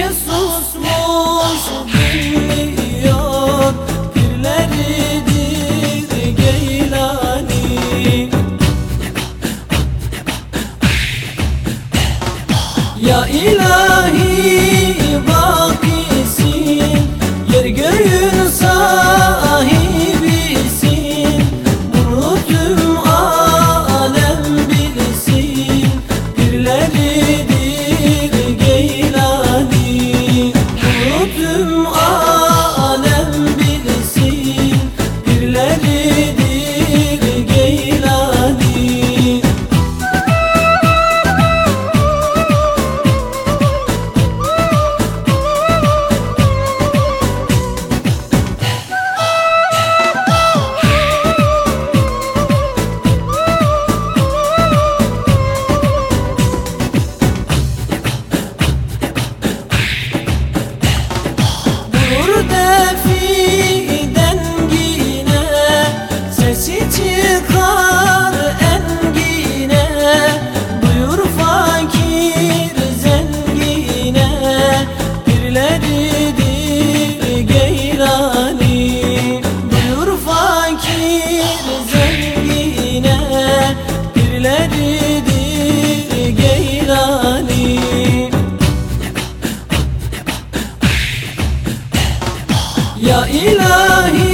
Herkes susmuş bilmiyor Pirleridir Geylani. Ya ilahi zengine birleridir geyrani Ya ilahi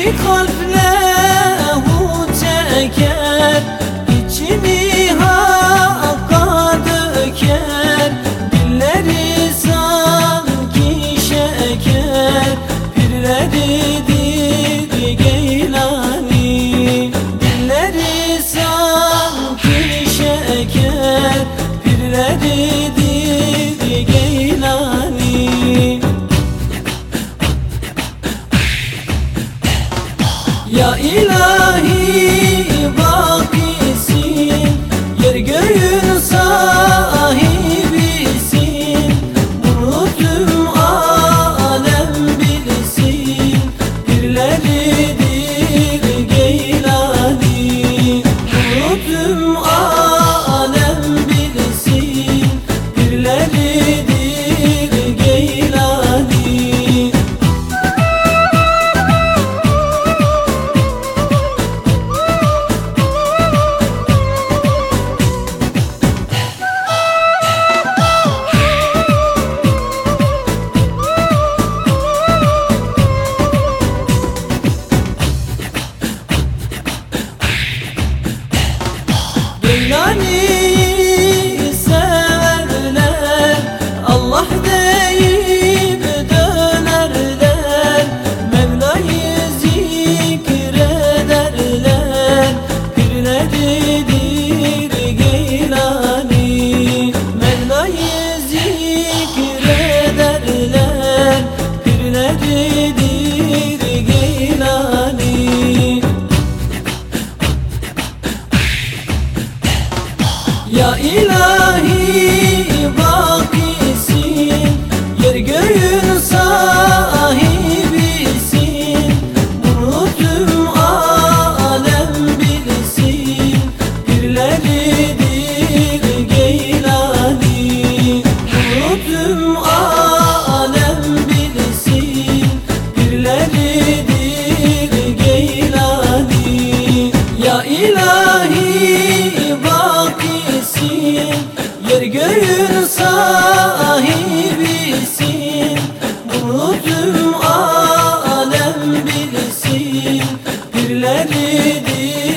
Ki kalple bu çeker. İçini hakka döker. Dilleri sanki şeker. Pirleri dil geylani. Dilleri sanki şeker. Pirleri dil Gönül elleri değil.